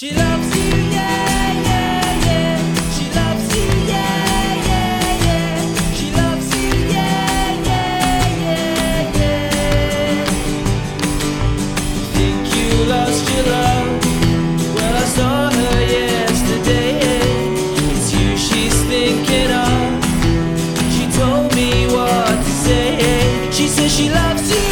She loves you, yeah, yeah, yeah. She loves you, yeah, yeah, yeah. She loves you, yeah, yeah, yeah, yeah. Think you lost your love? Well, I saw her yesterday. It's you she's thinking of. She told me what to say. She says she loves you,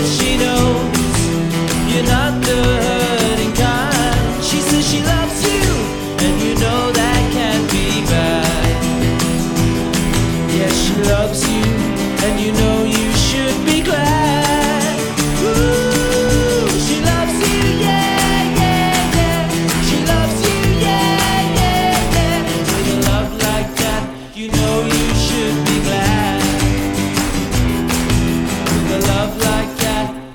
she knows you're not the hurting kind. She says she loves you, and you know that can't be bad. Yes, she loves you, and you know you should be glad. Ooh, she loves you, yeah, yeah, yeah. She loves you, yeah, yeah, yeah. With love like that, you know you.